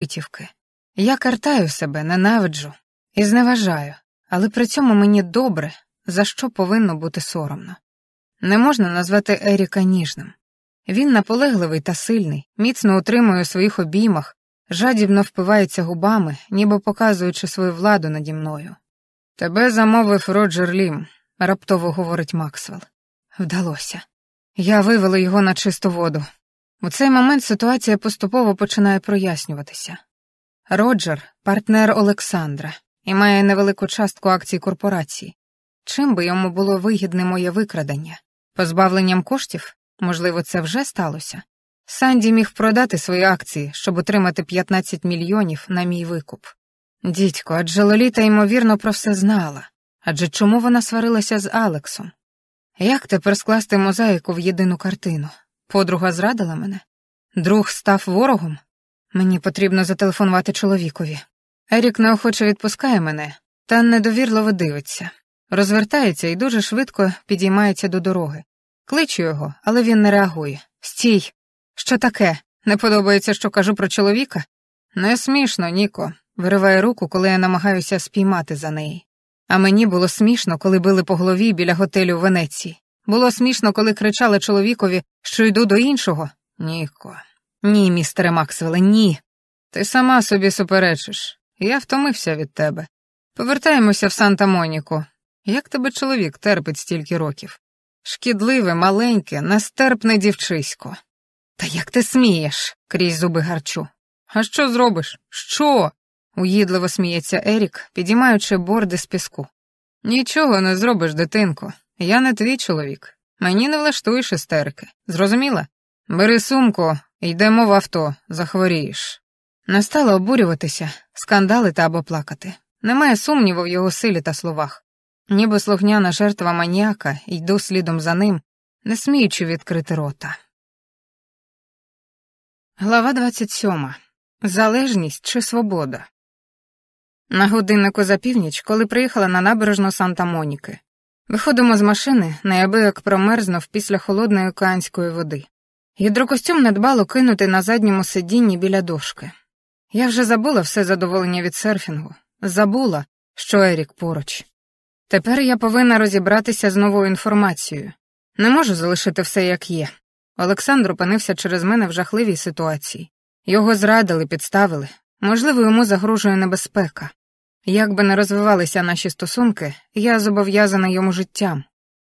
витівки. Я картаю себе, ненавиджу і зневажаю, але при цьому мені добре, за що повинно бути соромно. Не можна назвати Еріка ніжним. Він наполегливий та сильний, міцно утримує у своїх обіймах, жадібно впивається губами, ніби показуючи свою владу наді мною. Тебе замовив Роджер Лім, раптово говорить Максвелл. Вдалося. Я вивела його на чисту воду. У цей момент ситуація поступово починає прояснюватися. Роджер партнер Олександра і має невелику частку акцій корпорації. Чим би йому було вигідне моє викрадення? Позбавленням коштів? Можливо, це вже сталося. Санді міг продати свої акції, щоб отримати 15 мільйонів на мій викуп. Дідько, адже Лоліта, ймовірно, про все знала. Адже чому вона сварилася з Алексом? Як тепер скласти мозаїку в єдину картину? Подруга зрадила мене? Друг став ворогом? Мені потрібно зателефонувати чоловікові. Ерік неохоче відпускає мене, та недовірливо дивиться, розвертається і дуже швидко підіймається до дороги. Кличу його, але він не реагує. Стій. Що таке? Не подобається, що кажу про чоловіка? Не смішно, Ніко. Вириває руку, коли я намагаюся спіймати за неї. А мені було смішно, коли били по голові біля готелю в Венеції. Було смішно, коли кричали чоловікові, що йду до іншого. Ніко. Ні, містере Максвеле, ні. Ти сама собі суперечиш. Я втомився від тебе. Повертаємося в Санта Моніку. Як тебе чоловік терпить стільки років? Шкідливе, маленьке, нестерпне дівчисько. Та як ти смієш? крізь зуби гарчу. А що зробиш? Що? уїдливо сміється Ерік, підіймаючи борди з піску. Нічого не зробиш, дитинко. Я не твій чоловік. Мені не влаштуєш істерики. Зрозуміла? Бери сумку, йдемо в авто, захворієш. Не обурюватися, скандалити або плакати. Немає сумніву в його силі та словах. Ніби слухняна жертва маніяка, йду слідом за ним, не сміючи відкрити рота. Глава 27. Залежність чи свобода. На годиннику за північ, коли приїхала на набережну Санта Моніки. Виходимо з машини, неабияк промерзнув після холодної океанської води. Гідрокостюм недбало кинути на задньому сидінні біля дошки. Я вже забула все задоволення від серфінгу, забула, що Ерік поруч. Тепер я повинна розібратися з новою інформацією. Не можу залишити все як є. Олександр опинився через мене в жахливій ситуації. Його зрадили, підставили. Можливо, йому загрожує небезпека. Як би не розвивалися наші стосунки, я зобов'язана йому життям.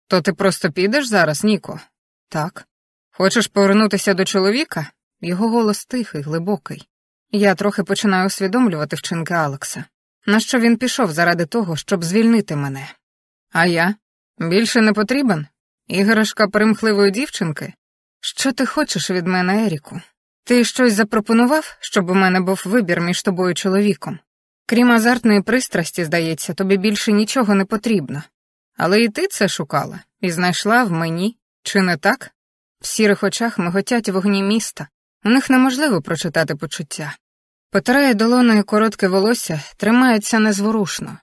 То ти просто підеш зараз, Ніко? Так. Хочеш повернутися до чоловіка? Його голос тихий, глибокий. Я трохи починаю усвідомлювати вчинки Алекса. На що він пішов заради того, щоб звільнити мене? А я? Більше не потрібен? Іграшка примхливої дівчинки? Що ти хочеш від мене, Еріку? Ти щось запропонував, щоб у мене був вибір між тобою чоловіком? Крім азартної пристрасті, здається, тобі більше нічого не потрібно. Але і ти це шукала і знайшла в мені, чи не так? В сірих очах миготять вогні міста, у них неможливо прочитати почуття. Потирає долоною коротке волосся, тримається незворушно.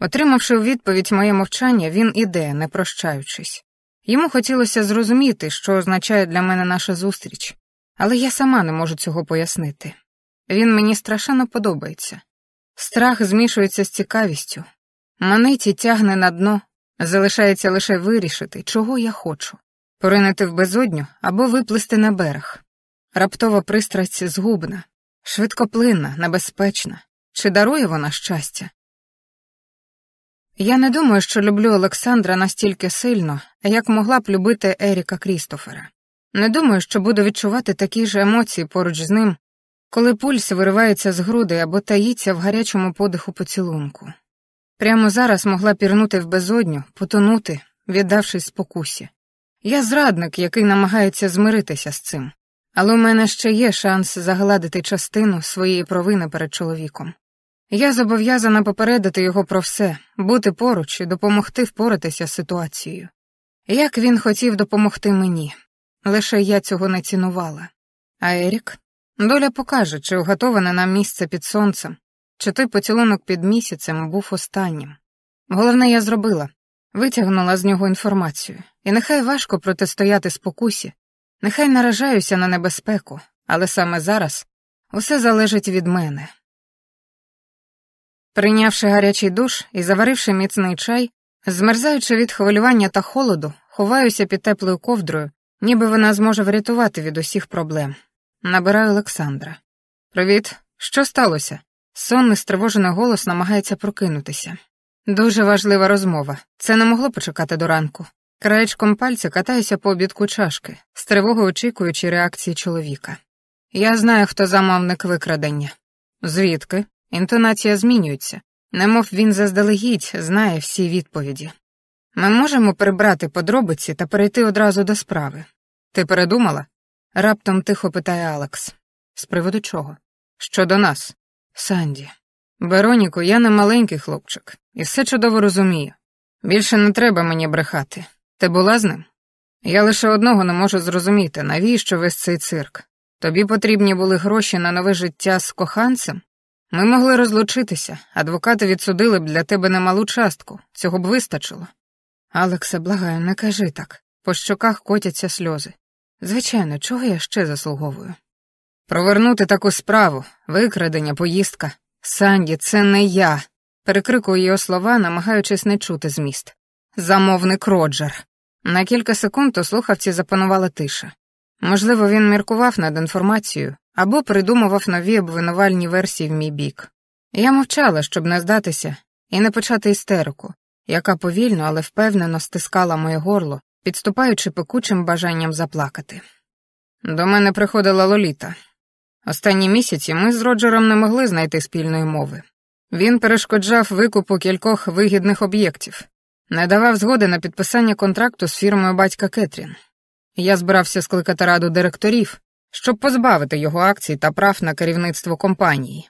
Отримавши у відповідь моє мовчання, він іде, не прощаючись. Йому хотілося зрозуміти, що означає для мене наша зустріч, але я сама не можу цього пояснити. Він мені страшенно подобається. Страх змішується з цікавістю. Маниті тягне на дно, залишається лише вирішити, чого я хочу поринити в безодню або виплисти на берег. Раптова пристрасть згубна, швидкоплинна, небезпечна. Чи дарує вона щастя? Я не думаю, що люблю Олександра настільки сильно, як могла б любити Еріка Крістофера. Не думаю, що буду відчувати такі ж емоції поруч з ним, коли пульс виривається з груди або таїться в гарячому подиху поцілунку. Прямо зараз могла пірнути в безодню, потонути, віддавшись спокусі. Я зрадник, який намагається змиритися з цим, але у мене ще є шанс загладити частину своєї провини перед чоловіком. Я зобов'язана попередити його про все, бути поруч і допомогти впоратися з ситуацією. Як він хотів допомогти мені, лише я цього не цінувала. А Ерік? Доля покаже, чи уготоване нам місце під сонцем, чи той поцілунок під місяцем був останнім. Головне, я зробила витягнула з нього інформацію, і нехай важко протистояти спокусі, нехай наражаюся на небезпеку, але саме зараз Усе залежить від мене. Прийнявши гарячий душ і заваривши міцний чай, змерзаючи від хвилювання та холоду, ховаюся під теплою ковдрою, ніби вона зможе врятувати від усіх проблем. Набираю Олександра. Привіт, що сталося? Сонний стривожений голос намагається прокинутися. Дуже важлива розмова. Це не могло почекати до ранку. Краєчком пальця катаюся по обідку чашки, з тривогою очікуючи реакції чоловіка. Я знаю, хто замовник викрадення. Звідки? Інтонація змінюється, немов він заздалегідь знає всі відповіді. Ми можемо прибрати подробиці та перейти одразу до справи. Ти передумала? Раптом тихо питає Алекс. З приводу чого? Щодо нас, Санді. Вероніку, я не маленький хлопчик, і все чудово розумію. Більше не треба мені брехати. Ти була з ним? Я лише одного не можу зрозуміти, навіщо весь цей цирк. Тобі потрібні були гроші на нове життя з коханцем? Ми могли розлучитися, адвокати відсудили б для тебе немалу частку, цього б вистачило. Алексе, благаю, не кажи так. По щоках котяться сльози. Звичайно, чого я ще заслуговую? Провернути таку справу, викрадення, поїздка. Санді, це не я. Перекрикую його слова, намагаючись не чути зміст. Замовник Роджер. На кілька секунд у слухавці запанувала тиша. Можливо, він міркував над інформацією або придумував нові обвинувальні версії в мій бік. Я мовчала, щоб не здатися і не почати істерику, яка повільно, але впевнено стискала моє горло, підступаючи пекучим бажанням заплакати. До мене приходила Лоліта. Останні місяці ми з Роджером не могли знайти спільної мови. Він перешкоджав викупу кількох вигідних об'єктів, не давав згоди на підписання контракту з фірмою батька Кетрін. Я збирався скликати раду директорів, щоб позбавити його акцій та прав на керівництво компанії.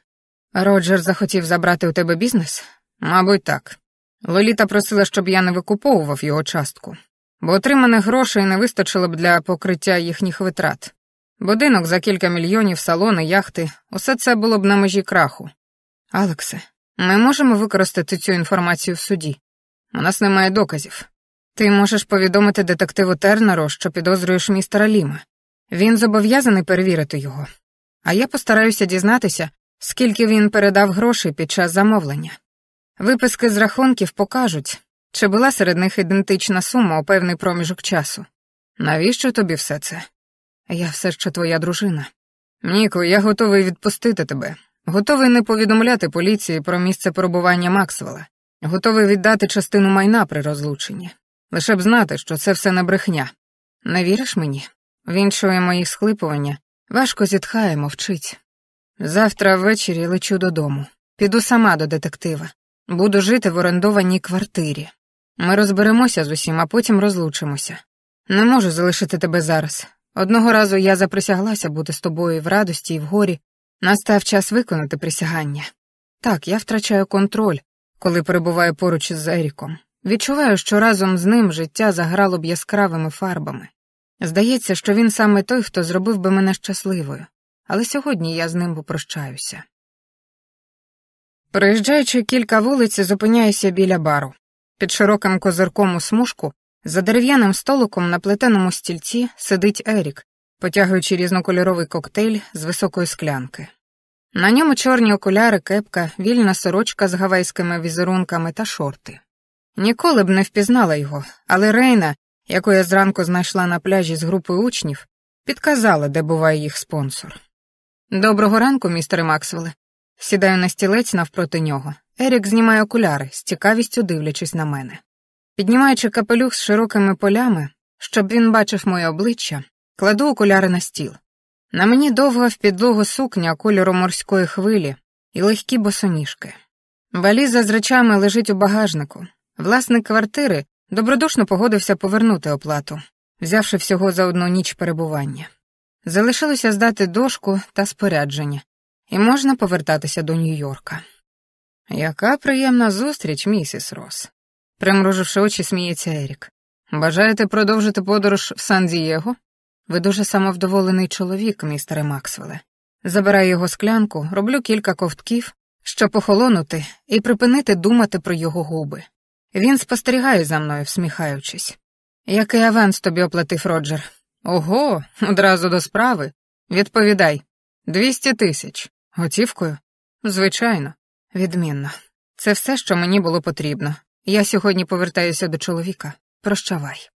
Роджер захотів забрати у тебе бізнес? Мабуть, так. Лоліта просила, щоб я не викуповував його частку, бо отриманих грошей не вистачило б для покриття їхніх витрат. Будинок за кілька мільйонів, салони, яхти усе це було б на межі краху. Алексе, ми можемо використати цю інформацію в суді. У нас немає доказів. Ти можеш повідомити детективу Тернеру, що підозрюєш містера Ліма. Він зобов'язаний перевірити його. А я постараюся дізнатися, скільки він передав грошей під час замовлення. Виписки з рахунків покажуть, чи була серед них ідентична сума у певний проміжок часу. Навіщо тобі все це? Я все ще твоя дружина. Ніко, я готовий відпустити тебе. Готовий не повідомляти поліції про місце перебування Максвелла. Готовий віддати частину майна при розлученні. Лише б знати, що це все не брехня. Не віриш мені? Він чує мої схлипування, важко зітхає, мовчить. Завтра ввечері лечу додому. Піду сама до детектива. Буду жити в орендованій квартирі. Ми розберемося з усім, а потім розлучимося. Не можу залишити тебе зараз. Одного разу я заприсяглася бути з тобою в радості і в горі. Настав час виконати присягання. Так, я втрачаю контроль, коли перебуваю поруч із Еріком. Відчуваю, що разом з ним життя заграло б яскравими фарбами. Здається, що він саме той, хто зробив би мене щасливою, але сьогодні я з ним попрощаюся. Проїжджаючи кілька вулиць, зупиняюся біля бару. Під широким козирком у смужку, за дерев'яним столиком на плетеному стільці сидить Ерік, потягуючи різнокольоровий коктейль з високої склянки. На ньому чорні окуляри, кепка, вільна сорочка з гавайськими візерунками та шорти. Ніколи б не впізнала його, але Рейна, яку я зранку знайшла на пляжі з групою учнів, підказала, де буває їх спонсор. Доброго ранку, містере Максвеле. Сідаю на стілець навпроти нього. Ерік знімає окуляри, з цікавістю дивлячись на мене. Піднімаючи капелюх з широкими полями, щоб він бачив моє обличчя, кладу окуляри на стіл. На мені довга в підлогу сукня кольору морської хвилі і легкі босоніжки. Валіза з речами лежить у багажнику. Власник квартири добродушно погодився повернути оплату, взявши всього за одну ніч перебування. Залишилося здати дошку та спорядження, і можна повертатися до Нью-Йорка. Яка приємна зустріч, місіс Рос. Примруживши очі, сміється Ерік. Бажаєте продовжити подорож в Сан-Дієго? Ви дуже самовдоволений чоловік, містере Максвеле. Забираю його склянку, роблю кілька ковтків, щоб охолонути і припинити думати про його губи. Він спостерігає за мною, всміхаючись. Який аванс тобі оплатив Роджер? Ого, одразу до справи. Відповідай. Двісті тисяч. Готівкою? Звичайно, відмінно. Це все, що мені було потрібно. Я сьогодні повертаюся до чоловіка. Прощавай.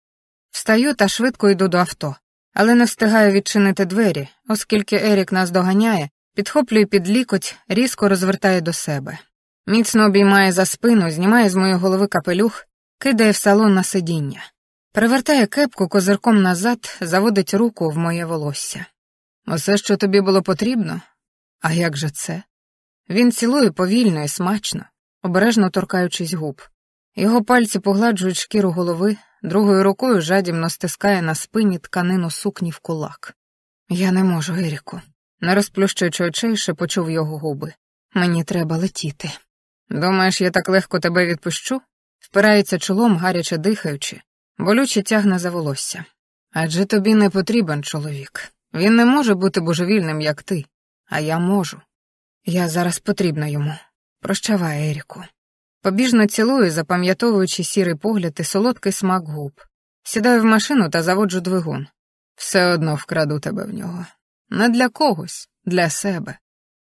Встаю та швидко йду до авто, але не встигаю відчинити двері, оскільки Ерік нас доганяє, підхоплює під лікоть, різко розвертає до себе. Міцно обіймає за спину, знімає з моєї голови капелюх, кидає в салон на сидіння. Перевертає кепку козирком назад, заводить руку в моє волосся. Усе, що тобі було потрібно? А як же це? Він цілує повільно і смачно, обережно торкаючись губ. Його пальці погладжують шкіру голови, другою рукою жадібно стискає на спині тканину сукні в кулак. Я не можу, Еріку. Не розплющуючи очей, шепочув його губи. Мені треба летіти. Думаєш, я так легко тебе відпущу? Впирається чолом, гаряче дихаючи, болюче тягне за волосся. Адже тобі не потрібен чоловік. Він не може бути божевільним, як ти, а я можу. Я зараз потрібна йому. Прощавай, Еріку. Побіжно цілую, запам'ятовуючи сірий погляд і солодкий смак губ. Сідаю в машину та заводжу двигун. Все одно вкраду тебе в нього. Не для когось, для себе,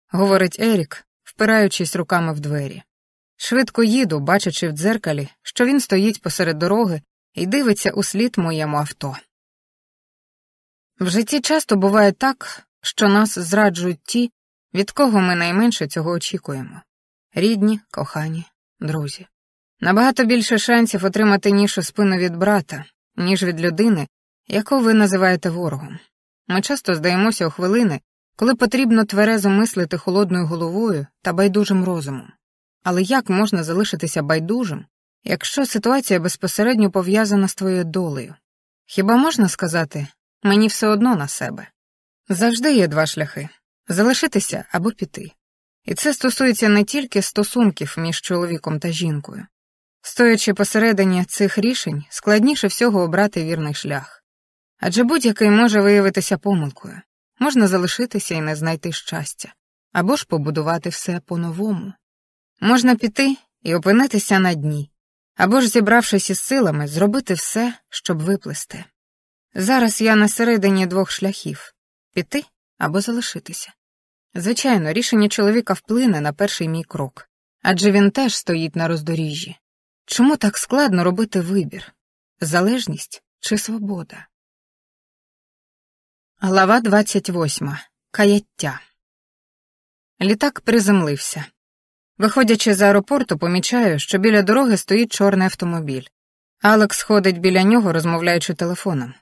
говорить Ерік, впираючись руками в двері. Швидко їду, бачачи в дзеркалі, що він стоїть посеред дороги і дивиться у слід моєму авто. В житті часто буває так, що нас зраджують ті, від кого ми найменше цього очікуємо рідні, кохані, друзі. Набагато більше шансів отримати нішу спину від брата, ніж від людини, яку ви називаєте ворогом. Ми часто здаємося у хвилини, коли потрібно тверезо мислити холодною головою та байдужим розумом. Але як можна залишитися байдужим, якщо ситуація безпосередньо пов'язана з твоєю долею? Хіба можна сказати мені все одно на себе? Завжди є два шляхи залишитися або піти. І це стосується не тільки стосунків між чоловіком та жінкою. Стоячи посередині цих рішень, складніше всього обрати вірний шлях. Адже будь-який може виявитися помилкою, можна залишитися і не знайти щастя, або ж побудувати все по-новому. Можна піти і опинитися на дні, або ж, зібравшись із силами, зробити все, щоб виплисти. Зараз я на середині двох шляхів піти або залишитися. Звичайно, рішення чоловіка вплине на перший мій крок, адже він теж стоїть на роздоріжжі. Чому так складно робити вибір залежність чи свобода? Глава 28. Каяття. Літак приземлився. Виходячи з аеропорту, помічаю, що біля дороги стоїть чорний автомобіль. Алекс ходить біля нього, розмовляючи телефоном.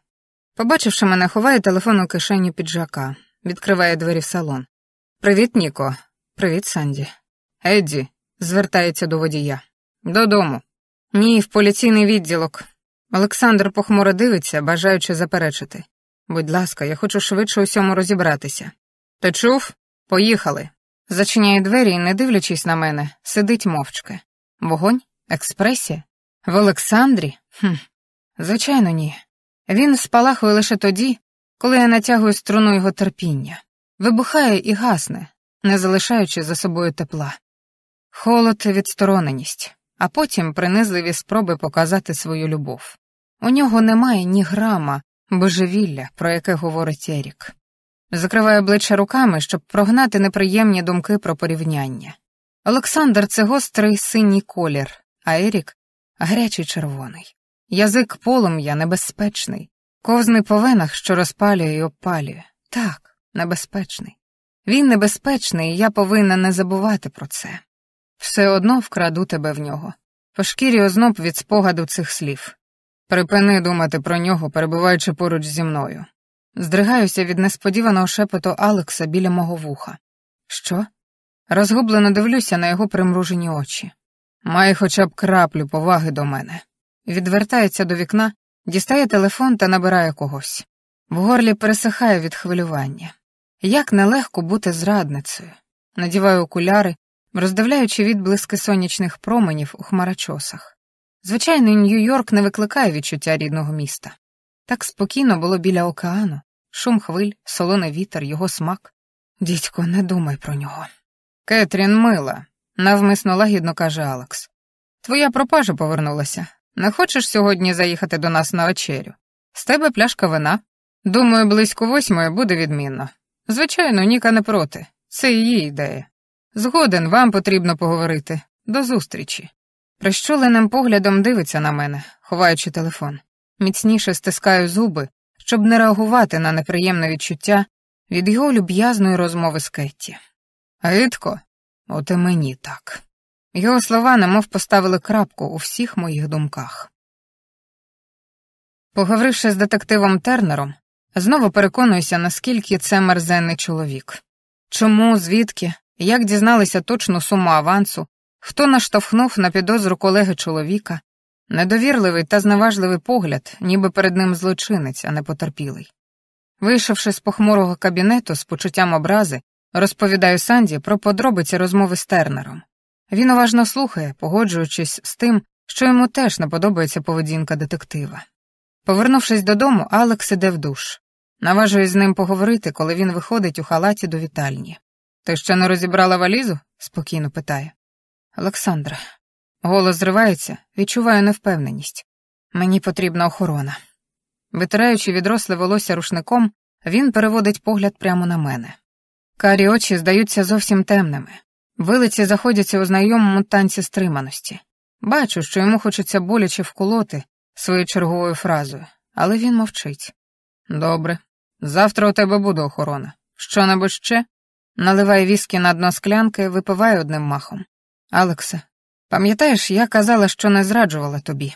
Побачивши мене, ховає телефон у кишеню піджака, відкриває двері в салон. Привіт, Ніко. Привіт, Санді. Едді, звертається до водія. Додому. Ні, в поліційний відділок. Олександр похмуро дивиться, бажаючи заперечити. Будь ласка, я хочу швидше усьому розібратися. Ти чув? Поїхали. Зачиняє двері і, не дивлячись на мене, сидить мовчки. Вогонь? Експресія? В Олександрі? Хм, Звичайно, ні. Він спалахує лише тоді, коли я натягую струну його терпіння. Вибухає і гасне, не залишаючи за собою тепла. Холод, відстороненість, а потім принизливі спроби показати свою любов. У нього немає ні грама божевілля, про яке говорить Ерік. Закриваю обличчя руками, щоб прогнати неприємні думки про порівняння. Олександр це гострий синій колір, а Ерік гарячий червоний. Язик полум'я небезпечний, ковзний по венах, що розпалює і обпалює. Так, небезпечний. Він небезпечний, і я повинна не забувати про це. Все одно вкраду тебе в нього. По шкірі озноб від спогаду цих слів. Припини думати про нього, перебуваючи поруч зі мною. Здригаюся від несподіваного шепоту Алекса біля мого вуха. Що? Розгублено дивлюся на його примружені очі. Має хоча б краплю поваги до мене. Відвертається до вікна, дістає телефон та набирає когось. В горлі пересихає від хвилювання. Як нелегко бути зрадницею. Надіваю окуляри, роздивляючи відблиски сонячних променів у хмарочосах. Звичайно, Нью-Йорк не викликає відчуття рідного міста. Так спокійно було біля океану, шум хвиль, солоний вітер, його смак. Дідько, не думай про нього. Кетрін мила, навмисно лагідно каже Алекс. Твоя пропажа повернулася. Не хочеш сьогодні заїхати до нас на вечерю? З тебе пляшка вина. Думаю, близько восьмої буде відмінно. Звичайно, Ніка не проти. Це її ідея. Згоден, вам потрібно поговорити. До зустрічі. Прищуленим поглядом дивиться на мене, ховаючи телефон. Міцніше стискаю зуби, щоб не реагувати на неприємне відчуття від його люб'язної розмови з Кетті. Гидко, от і мені так. Його слова немов поставили крапку у всіх моїх думках. Поговоривши з детективом Тернером, знову переконуюся, наскільки це мерзенний чоловік. Чому, звідки, як дізналися точну суму авансу, хто наштовхнув на підозру колеги чоловіка, недовірливий та зневажливий погляд, ніби перед ним злочинець, а не потерпілий. Вийшовши з похмурого кабінету з почуттям образи, розповідаю Санді про подробиці розмови з Тернером. Він уважно слухає, погоджуючись з тим, що йому теж не подобається поведінка детектива. Повернувшись додому, Алекс іде в душ. Наважуюсь з ним поговорити, коли він виходить у халаті до вітальні. Ти ще не розібрала валізу? спокійно питає. Олександра. Голос зривається, відчуваю невпевненість. Мені потрібна охорона. Витираючи відросле волосся рушником, він переводить погляд прямо на мене. Карі очі здаються зовсім темними. Вилиці заходяться у знайомому танці стриманості. Бачу, що йому хочеться боляче вколоти своєю черговою фразою, але він мовчить. Добре, завтра у тебе буде охорона. Що небудь ще? Наливає віскі на дно склянки, випиває одним махом. Алексе, пам'ятаєш, я казала, що не зраджувала тобі.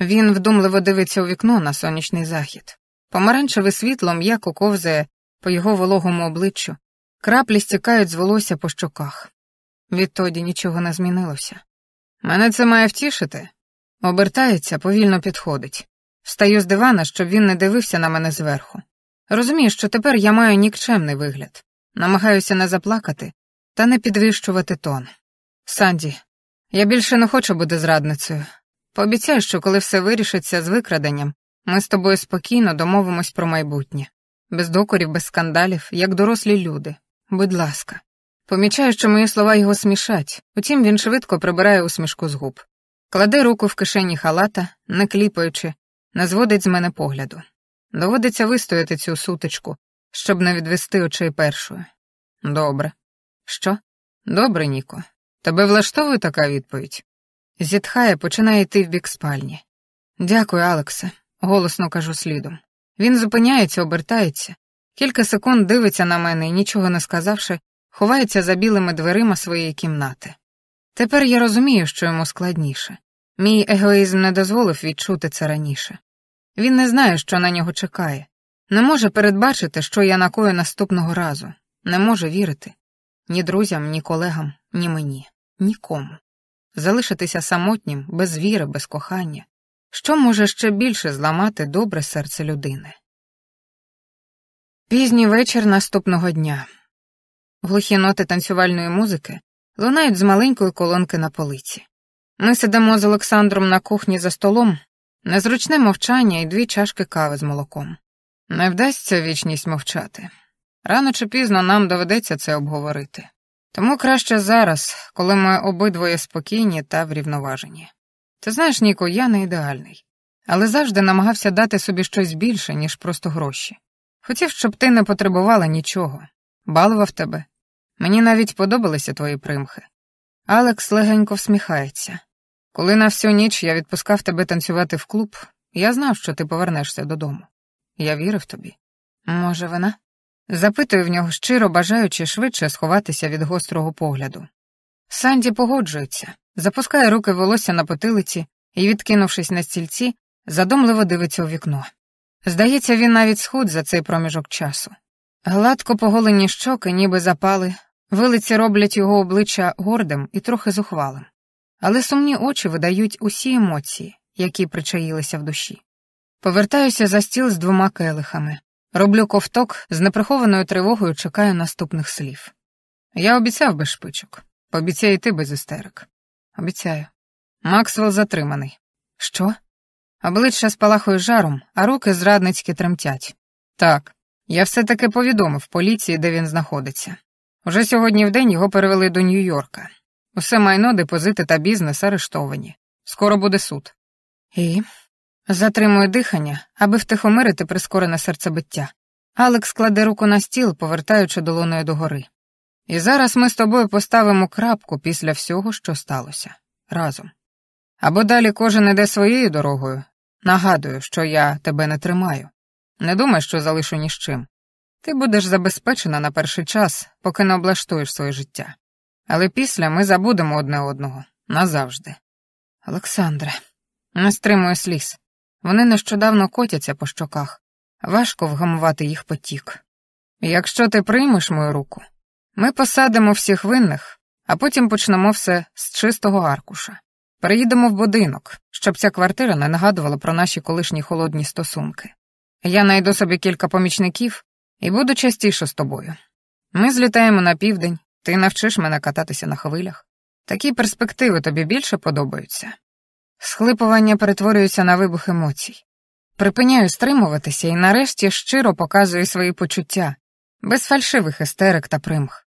Він вдумливо дивиться у вікно на сонячний захід. Помаранчеве світло м'яко ковзає по його вологому обличчю, краплі стікають з волосся по щоках. Відтоді нічого не змінилося. Мене це має втішити. Обертається, повільно підходить. Встаю з дивана, щоб він не дивився на мене зверху. Розумію, що тепер я маю нікчемний вигляд, намагаюся не заплакати та не підвищувати тон. Санді, я більше не хочу бути зрадницею. Пообіцяю, що коли все вирішиться з викраденням, ми з тобою спокійно домовимось про майбутнє, без докорів, без скандалів, як дорослі люди. Будь ласка. Помічаю, що мої слова його смішать, утім він швидко прибирає усмішку з губ. Кладе руку в кишені халата, не кліпаючи, не зводить з мене погляду. Доводиться вистояти цю сутичку, щоб не відвести очей першою. Добре. Що? Добре, Ніко. Тебе влаштовує така відповідь? Зітхає, починає йти в бік спальні. Дякую, Алексе, голосно кажу слідом. Він зупиняється, обертається, кілька секунд дивиться на мене і, нічого не сказавши, ховається за білими дверима своєї кімнати. Тепер я розумію, що йому складніше. Мій егоїзм не дозволив відчути це раніше. Він не знає, що на нього чекає, не може передбачити, що я накою наступного разу, не може вірити ні друзям, ні колегам, ні мені, нікому. Залишитися самотнім, без віри, без кохання, що може ще більше зламати добре серце людини. Пізній вечір наступного дня. Глухі ноти танцювальної музики лунають з маленької колонки на полиці. Ми сидимо з Олександром на кухні за столом, незручне мовчання і дві чашки кави з молоком. Не вдасться вічність мовчати. Рано чи пізно нам доведеться це обговорити. Тому краще зараз, коли ми обидвоє спокійні та врівноважені. Ти знаєш, Ніко, я не ідеальний, але завжди намагався дати собі щось більше, ніж просто гроші. Хотів, щоб ти не потребувала нічого, балував тебе. Мені навіть подобалися твої примхи. Алекс легенько всміхається. Коли на всю ніч я відпускав тебе танцювати в клуб, я знав, що ти повернешся додому. Я вірив тобі. Може, вона? Запитую в нього щиро, бажаючи швидше сховатися від гострого погляду. Санді погоджується, запускає руки волосся на потилиці і, відкинувшись на стільці, задумливо дивиться у вікно. Здається, він навіть схуд за цей проміжок часу. Гладко поголені щоки, ніби запали, вилиці роблять його обличчя гордим і трохи зухвалим, але сумні очі видають усі емоції, які причаїлися в душі. Повертаюся за стіл з двома келихами, роблю ковток, з неприхованою тривогою чекаю наступних слів. Я обіцяв без шпичок, пообіцяй і ти без істерик. Обіцяю. Максвелл затриманий. Що? Обличчя спалахує жаром, а руки зрадницьки тремтять. Так, я все-таки повідомив поліції, де він знаходиться. Уже сьогодні в день його перевели до Нью-Йорка. Усе майно, депозити та бізнес арештовані. Скоро буде суд. І затримую дихання, аби втихомирити прискорене серцебиття. Алекс кладе руку на стіл, повертаючи долоною догори. І зараз ми з тобою поставимо крапку після всього, що сталося. Разом. Або далі кожен іде своєю дорогою. Нагадую, що я тебе не тримаю. Не думай, що залишу ні з чим. Ти будеш забезпечена на перший час, поки не облаштуєш своє життя. Але після ми забудемо одне одного назавжди. Олександре, не стримує сліз. Вони нещодавно котяться по щоках. Важко вгамувати їх потік. Якщо ти приймеш мою руку, ми посадимо всіх винних, а потім почнемо все з чистого аркуша. Переїдемо в будинок, щоб ця квартира не нагадувала про наші колишні холодні стосунки. Я найду собі кілька помічників і буду частіше з тобою. Ми злітаємо на південь, ти навчиш мене кататися на хвилях. Такі перспективи тобі більше подобаються. Схлипування перетворюється на вибух емоцій. Припиняю стримуватися і нарешті щиро показую свої почуття, без фальшивих істерик та примх.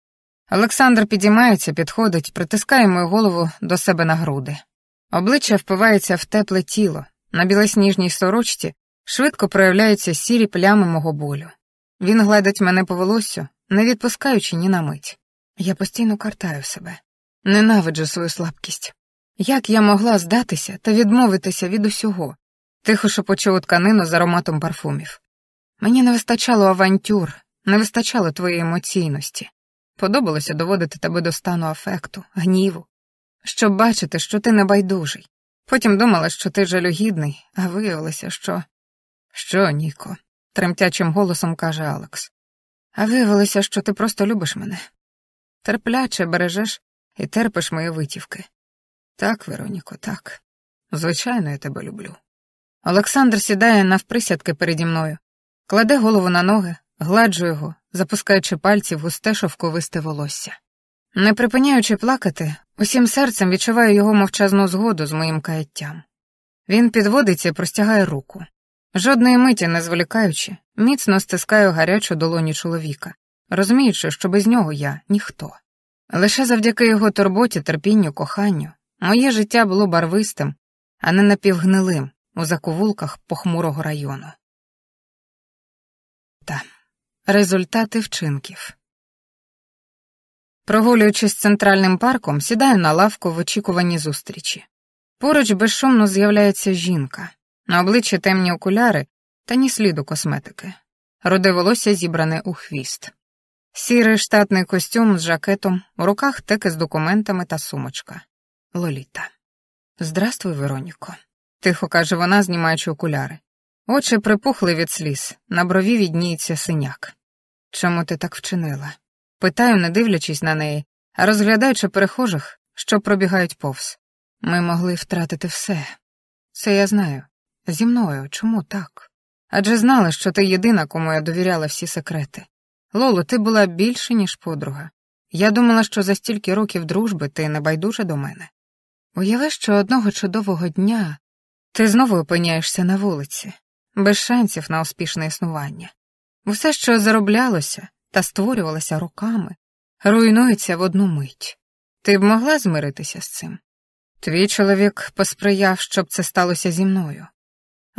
Олександр підіймається, підходить, притискає мою голову до себе на груди. Обличчя впивається в тепле тіло, на білосніжній сорочці швидко проявляються сірі плями мого болю. Він гладить мене по волосю, не відпускаючи ні на мить. Я постійно картаю себе, ненавиджу свою слабкість. Як я могла здатися та відмовитися від усього, тихо шепочу тканину з ароматом парфумів. Мені не вистачало авантюр, не вистачало твоєї емоційності. Подобалося доводити тебе до стану афекту, гніву, щоб бачити, що ти небайдужий. Потім думала, що ти жалюгідний, а виявилося, що. Що, Ніко? Тремтячим голосом каже Алекс. А виявилося, що ти просто любиш мене. Терпляче бережеш і терпиш мої витівки. Так, Вероніко, так. Звичайно, я тебе люблю. Олександр сідає навприсядки переді мною, кладе голову на ноги, гладжу його, запускаючи пальці в густе шовковисте волосся. Не припиняючи плакати, усім серцем відчуваю його мовчазну згоду з моїм каяттям. Він підводиться і простягає руку. Жодної миті не зволікаючи, міцно стискаю гарячу долоні чоловіка, розуміючи, що без нього я ніхто. Лише завдяки його турботі, терпінню, коханню, моє життя було барвистим, а не напівгнилим у закувулках похмурого району. Та результати вчинків. Прогулюючись центральним парком, сідаю на лавку в очікуванні зустрічі. Поруч безшумно з'являється жінка, на обличчі темні окуляри та ні сліду косметики. Руде волосся зібране у хвіст. Сірий штатний костюм з жакетом, у руках теки з документами та сумочка. Лоліта. Здрастуй, Вероніко, тихо каже вона, знімаючи окуляри. Очі припухли від сліз, на брові відніється синяк. Чому ти так вчинила? Питаю, не дивлячись на неї, а розглядаючи перехожих, що пробігають повз. Ми могли втратити все. Це я знаю. Зі мною чому так? Адже знала, що ти єдина, кому я довіряла всі секрети. Лоло, ти була більше, ніж подруга. Я думала, що за стільки років дружби ти не байдужа до мене. Уяви, що одного чудового дня ти знову опиняєшся на вулиці, без шансів на успішне існування. Все, що зароблялося та створювалося роками, руйнується в одну мить. Ти б могла змиритися з цим? Твій чоловік посприяв, щоб це сталося зі мною.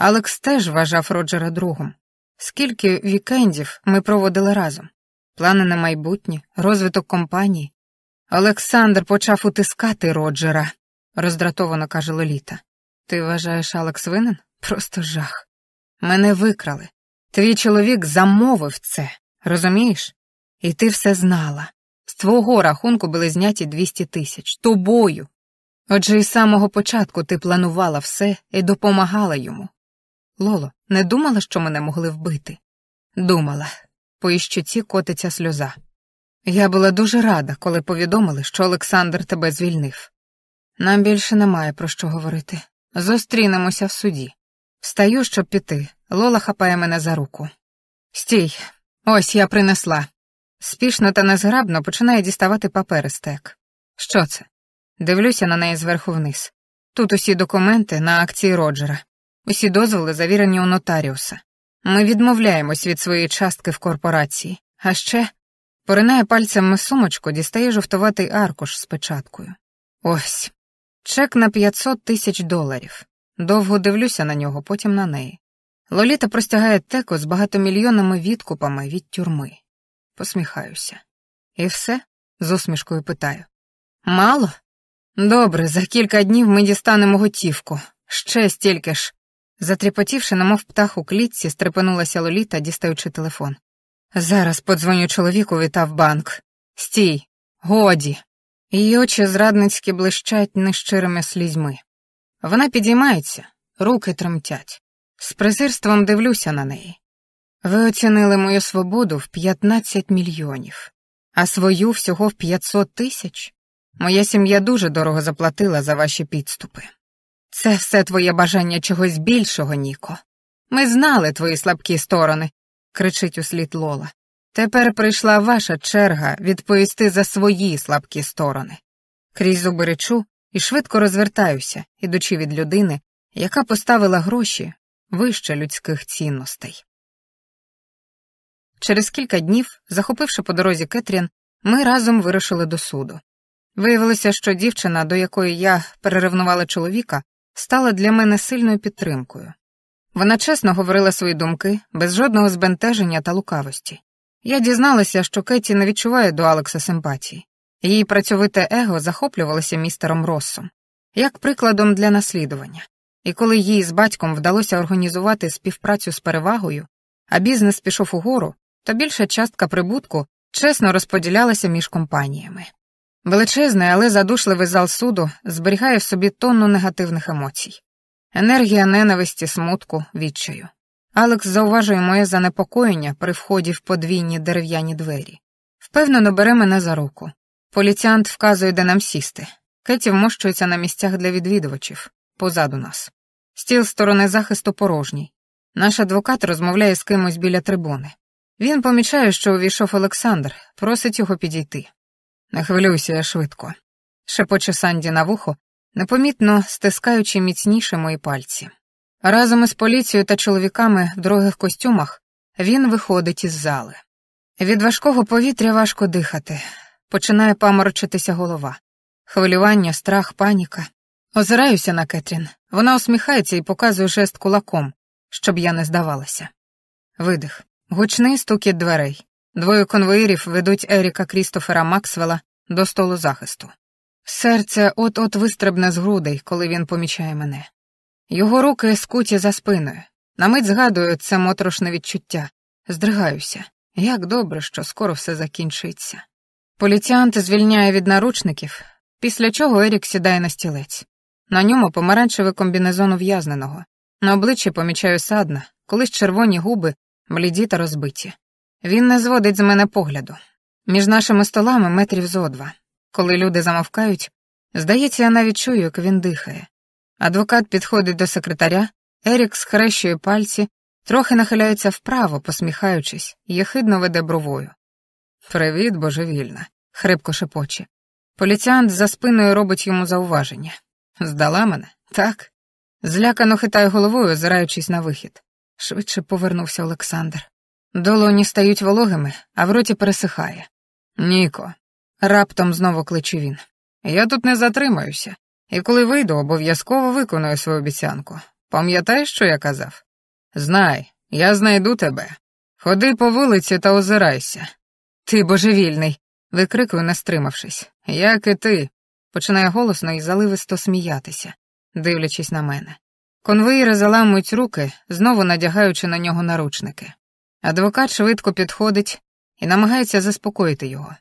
Алекс теж вважав Роджера другом. Скільки вікендів ми проводили разом, плани на майбутнє, розвиток компанії. Олександр почав утискати Роджера, роздратовано каже Лоліта. Ти вважаєш Алекс винен? Просто жах. Мене викрали. Твій чоловік замовив це, розумієш? І ти все знала. З твого рахунку були зняті 200 тисяч тобою. Отже, із самого початку ти планувала все і допомагала йому. Лоло, не думала, що мене могли вбити? Думала, по іщуці котиться сльоза. Я була дуже рада, коли повідомили, що Олександр тебе звільнив. Нам більше немає про що говорити. Зустрінемося в суді. Встаю, щоб піти. Лола хапає мене за руку. Стій, ось я принесла. Спішно та незграбно починає діставати папери стек. Що це? Дивлюся на неї зверху вниз. Тут усі документи на акції Роджера. Усі дозволи завірені у нотаріуса. Ми відмовляємось від своєї частки в корпорації, а ще поринає пальцем сумочку, дістає жовтуватий аркуш з печаткою. Ось чек на 500 тисяч доларів. Довго дивлюся на нього, потім на неї. Лоліта простягає теку з багатомільйонними відкупами від тюрми. Посміхаюся. І все? з усмішкою питаю. Мало? Добре, за кілька днів ми дістанемо готівку. Ще стільки ж. Затріпотівши, намов птах у клітці, стрепенулася Лоліта, дістаючи телефон. Зараз подзвоню чоловіку вітав банк. Стій, годі. Її очі зрадницьки блищать нещирими слізьми. Вона підіймається, руки тремтять. З презирством дивлюся на неї. Ви оцінили мою свободу в 15 мільйонів, а свою всього в 500 тисяч. Моя сім'я дуже дорого заплатила за ваші підступи. Це все твоє бажання чогось більшого, Ніко. Ми знали твої слабкі сторони, кричить услід Лола. Тепер прийшла ваша черга відповісти за свої слабкі сторони. Крізь зуби речу і швидко розвертаюся, ідучи від людини, яка поставила гроші вище людських цінностей. Через кілька днів, захопивши по дорозі Кетрін, ми разом вирушили до суду. Виявилося, що дівчина, до якої я переревнувала чоловіка, стала для мене сильною підтримкою. Вона чесно говорила свої думки, без жодного збентеження та лукавості. Я дізналася, що Кеті не відчуває до Алекса симпатії. Її працьовите его захоплювалося містером Россом, як прикладом для наслідування. І коли їй з батьком вдалося організувати співпрацю з перевагою, а бізнес пішов угору, то більша частка прибутку чесно розподілялася між компаніями. Величезний, але задушливий зал суду зберігає в собі тонну негативних емоцій. Енергія ненависті, смутку, відчаю. Алекс зауважує моє занепокоєння при вході в подвійні дерев'яні двері. Впевнено бере мене за руку. Поліціант вказує, де нам сісти. Кеті вмощується на місцях для відвідувачів, позаду нас. Стіл сторони захисту порожній. Наш адвокат розмовляє з кимось біля трибуни. Він помічає, що увійшов Олександр, просить його підійти. Не хвилюйся я швидко. шепоче Санді на вухо, непомітно стискаючи міцніше мої пальці. Разом із поліцією та чоловіками в дорогих костюмах він виходить із зали. Від важкого повітря важко дихати, починає паморочитися голова. Хвилювання, страх, паніка. Озираюся на Кетрін. Вона усміхається і показує жест кулаком, щоб я не здавалася. Видих. Гучний стукіт дверей. Двоє конвоїрів ведуть Еріка Крістофера Максвелла до столу захисту. Серце от-от вистрибне з грудей, коли він помічає мене. Його руки скуті за спиною. На мить згадую це моторошне відчуття. Здригаюся. Як добре, що скоро все закінчиться. Поліціант звільняє від наручників, після чого Ерік сідає на стілець. На ньому помаранчевий комбінезон ув'язненого. На обличчі помічаю садна, колись червоні губи, бліді та розбиті. Він не зводить з мене погляду. Між нашими столами метрів зо два. Коли люди замовкають, здається, я навіть чую, як він дихає. Адвокат підходить до секретаря, Ерік схрещує пальці, трохи нахиляється вправо, посміхаючись, єхидно веде бровою. Привіт, божевільна, хрипко шепоче. Поліціант за спиною робить йому зауваження. Здала мене? Так. Злякано хитає головою, озираючись на вихід. Швидше повернувся Олександр. Долоні стають вологими, а в роті пересихає. Ніко, раптом знову кличе він. Я тут не затримаюся, і коли вийду, обов'язково виконую свою обіцянку. Пам'ятаєш, що я казав? Знай, я знайду тебе. Ходи по вулиці та озирайся. Ти божевільний. викрикую, не стримавшись. Як і ти. Починає голосно і заливисто сміятися, дивлячись на мене. Конвоїри заламують руки, знову надягаючи на нього наручники. Адвокат швидко підходить і намагається заспокоїти його.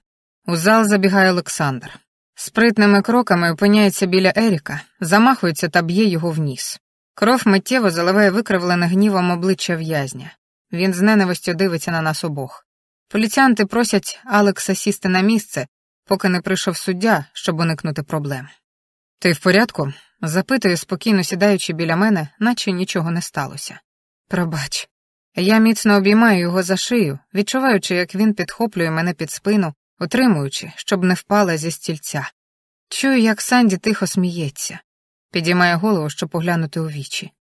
У зал забігає Олександр. Спритними кроками опиняється біля Еріка, замахується та б'є його в ніс. Кров миттєво заливає викривлене гнівом обличчя в'язня. Він з ненавистю дивиться на нас обох. Поліціянти просять Алекса сісти на місце, поки не прийшов суддя, щоб уникнути проблем. Ти в порядку? запитує, спокійно сідаючи біля мене, наче нічого не сталося. Пробач. Я міцно обіймаю його за шию, відчуваючи, як він підхоплює мене під спину, утримуючи, щоб не впала зі стільця. Чую, як Санді тихо сміється, підіймає голову, щоб поглянути у вічі.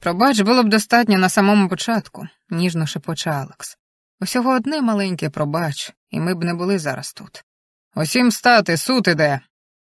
Пробач, було б достатньо на самому початку, ніжно шепоче Алекс. Усього одне маленьке пробач, і ми б не були зараз тут. Усім стати, суд іде.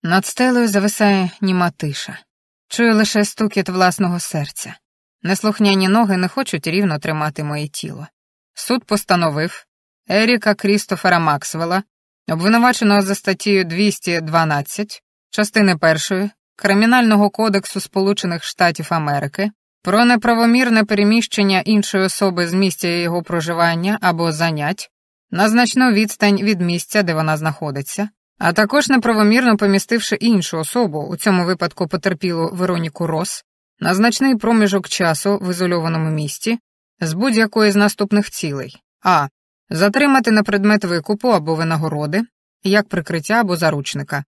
Над стелею зависає німа тиша. Чую лише стукіт власного серця. Неслухняні ноги не хочуть рівно тримати моє тіло. Суд постановив Еріка Крістофера Максвелла, обвинуваченого за статтєю 212, частини першої Кримінального кодексу Сполучених Штатів Америки про неправомірне переміщення іншої особи з місця його проживання або занять на значну відстань від місця, де вона знаходиться, а також неправомірно помістивши іншу особу, у цьому випадку потерпілу Вероніку Рос, на значний проміжок часу в ізольованому місті з будь-якої з наступних цілей а. Затримати на предмет викупу або винагороди, як прикриття або заручника,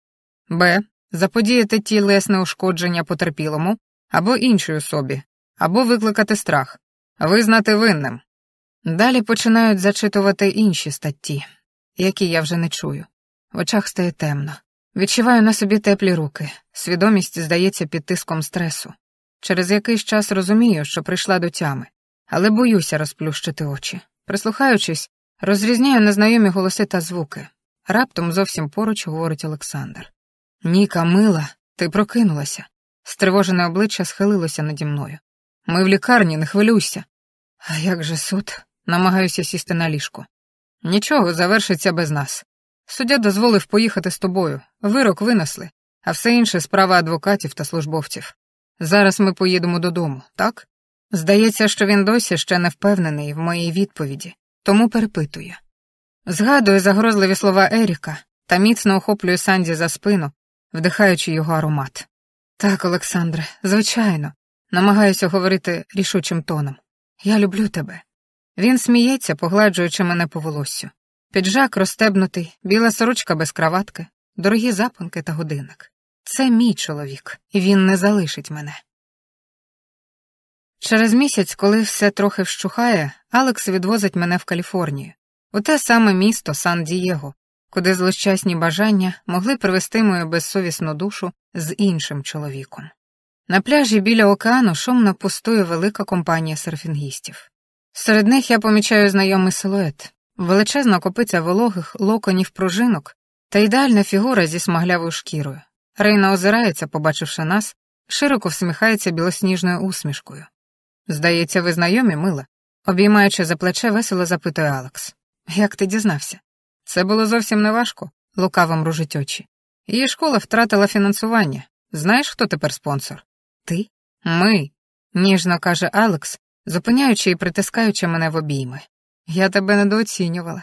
б. Заподіяти тілесне ушкодження потерпілому або іншій особі, або викликати страх, визнати винним. Далі починають зачитувати інші статті, які я вже не чую. В очах стає темно. Відчуваю на собі теплі руки, свідомість здається під тиском стресу. Через якийсь час розумію, що прийшла до тями, але боюся розплющити очі. Прислухаючись, розрізняю незнайомі голоси та звуки. Раптом зовсім поруч говорить Олександр. Ніка, мила, ти прокинулася. Стривожене обличчя схилилося наді мною. Ми в лікарні, не хвилюйся. А як же суд? Намагаюся сісти на ліжку. Нічого завершиться без нас. Суддя дозволив поїхати з тобою, вирок винесли, а все інше справа адвокатів та службовців. Зараз ми поїдемо додому, так? Здається, що він досі ще не впевнений в моїй відповіді, тому перепитує. Згадую загрозливі слова Еріка та міцно охоплюю Санді за спину, вдихаючи його аромат. Так, Олександре, звичайно, намагаюся говорити рішучим тоном. Я люблю тебе. Він сміється, погладжуючи мене по волоссю. Піджак розстебнутий, біла сорочка без краватки, дорогі запонки та годинник. Це мій чоловік, і він не залишить мене. Через місяць, коли все трохи вщухає, Алекс відвозить мене в Каліфорнію, у те саме місто Сан-Дієго, куди злощасні бажання могли привести мою безсовісну душу з іншим чоловіком. На пляжі біля океану шумно пустує велика компанія серфінгістів. Серед них я помічаю знайомий силует, величезна копиця вологих локонів пружинок та ідеальна фігура зі смаглявою шкірою. Рейна озирається, побачивши нас, широко всміхається білосніжною усмішкою. Здається, ви знайомі, мила, обіймаючи за плече, весело запитує Алекс. Як ти дізнався? Це було зовсім неважко, лукаво мружить очі. Її школа втратила фінансування. Знаєш, хто тепер спонсор? Ти? Ми, ніжно каже Алекс, зупиняючи і притискаючи мене в обійми. Я тебе недооцінювала.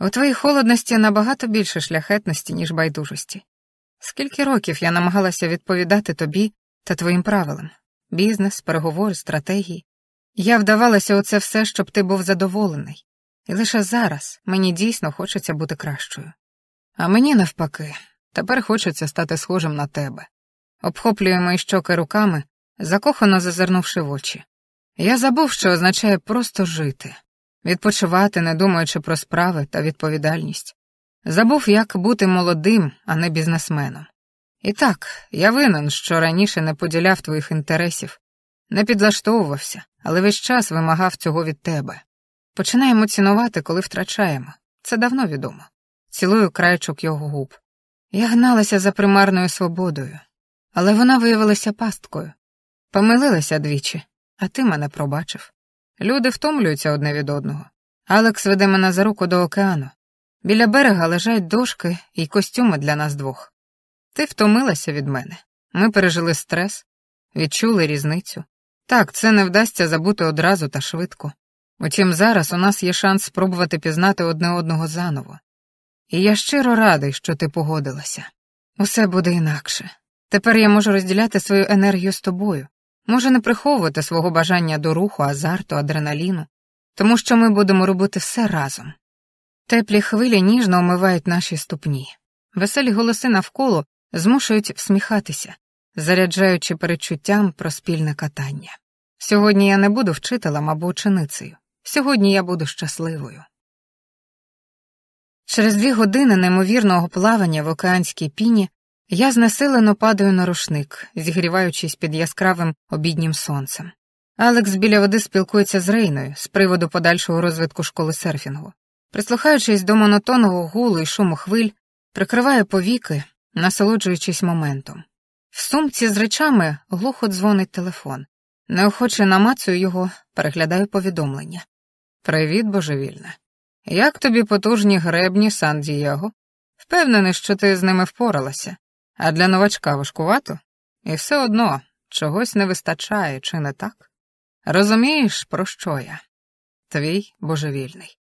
У твоїй холодності набагато більше шляхетності, ніж байдужості. Скільки років я намагалася відповідати тобі та твоїм правилам бізнес, переговори, стратегії. Я вдавалася у це все, щоб ти був задоволений, і лише зараз мені дійсно хочеться бути кращою. А мені навпаки, тепер хочеться стати схожим на тебе. Обхоплює мої щоки руками, закохано зазирнувши в очі. Я забув, що означає просто жити, відпочивати, не думаючи про справи та відповідальність. Забув, як бути молодим, а не бізнесменом. І так, я винен, що раніше не поділяв твоїх інтересів, не підлаштовувався, але весь час вимагав цього від тебе. Починаємо цінувати, коли втрачаємо. Це давно відомо. Цілую краєчок його губ. Я гналася за примарною свободою, але вона виявилася пасткою. Помилилася двічі, а ти мене пробачив. Люди втомлюються одне від одного. Алекс веде мене за руку до океану. Біля берега лежать дошки і костюми для нас двох. Ти втомилася від мене. Ми пережили стрес, відчули різницю. Так, це не вдасться забути одразу та швидко. Утім, зараз у нас є шанс спробувати пізнати одне одного заново. І я щиро радий, що ти погодилася. Усе буде інакше. Тепер я можу розділяти свою енергію з тобою, можу не приховувати свого бажання до руху, азарту, адреналіну, тому що ми будемо робити все разом. Теплі хвилі ніжно омивають наші ступні. Веселі голоси навколо змушують всміхатися, заряджаючи перечуттям про спільне катання. Сьогодні я не буду вчителем або ученицею. Сьогодні я буду щасливою. Через дві години неймовірного плавання в океанській піні я знесилено падаю на рушник, зігріваючись під яскравим обіднім сонцем. Алекс біля води спілкується з Рейною з приводу подальшого розвитку школи серфінгу. Прислухаючись до монотонного гулу і шуму хвиль, прикриває повіки, насолоджуючись моментом. В сумці з речами глухо дзвонить телефон. Неохоче намацую його, переглядаю повідомлення. Привіт, божевільне. Як тобі потужні гребні Сан Дієго? Впевнений, що ти з ними впоралася, а для новачка важкувато? І все одно чогось не вистачає, чи не так? Розумієш, про що я? Твій божевільний.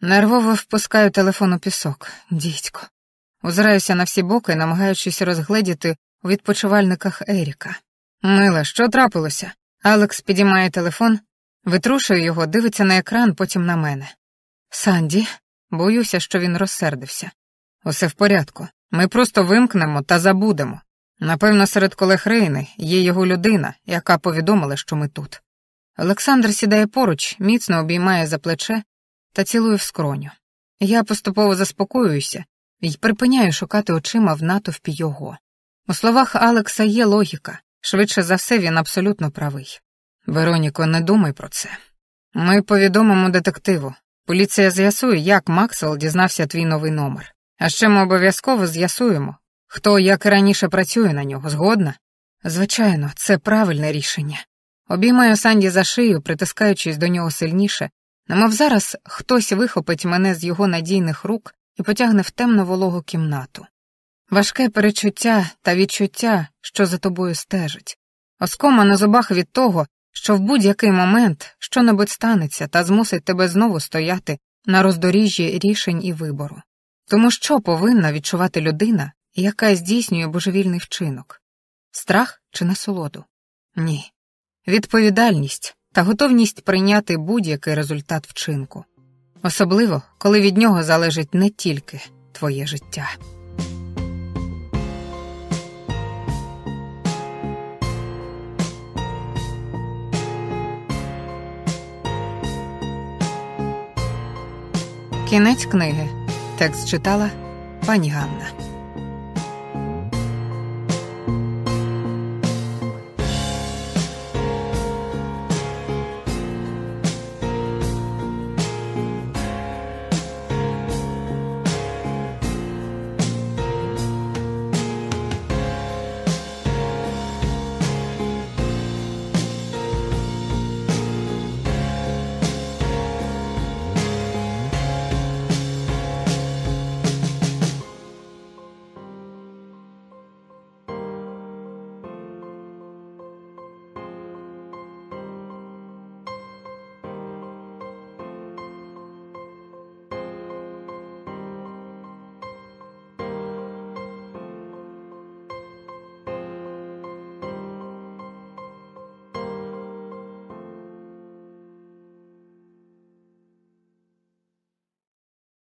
Нервово впускаю телефон у пісок, дідько. Озираюся на всі боки, намагаючись розгледіти у відпочивальниках Еріка. Мила, що трапилося? Алекс підіймає телефон, витрушує його, дивиться на екран, потім на мене. Санді, боюся, що він розсердився. Усе в порядку. Ми просто вимкнемо та забудемо. Напевно, серед колег Рейни є його людина, яка повідомила, що ми тут. Олександр сідає поруч, міцно обіймає за плече та цілує в скроню. Я поступово заспокоююся і припиняю шукати очима в натовпі його. У словах Алекса є логіка, швидше за все, він абсолютно правий. Вероніко, не думай про це. Ми повідомимо детективу. Поліція з'ясує, як Максвелл дізнався твій новий номер. А ще ми обов'язково з'ясуємо, хто як і раніше працює на нього, згодна? Звичайно, це правильне рішення. Обіймаю Санді за шию, притискаючись до нього сильніше, немов зараз хтось вихопить мене з його надійних рук і потягне в темну вологу кімнату. Важке перечуття та відчуття, що за тобою стежить, оскома на зубах від того, що в будь-який момент що-небудь станеться та змусить тебе знову стояти на роздоріжжі рішень і вибору. Тому що повинна відчувати людина, яка здійснює божевільний вчинок страх чи насолоду? Ні. Відповідальність та готовність прийняти будь-який результат вчинку, особливо коли від нього залежить не тільки твоє життя. Кінець книги. Текст читала пані Ганна.